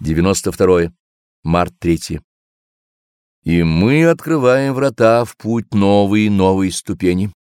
92. Март 3. И мы открываем врата в путь новые и новые ступени.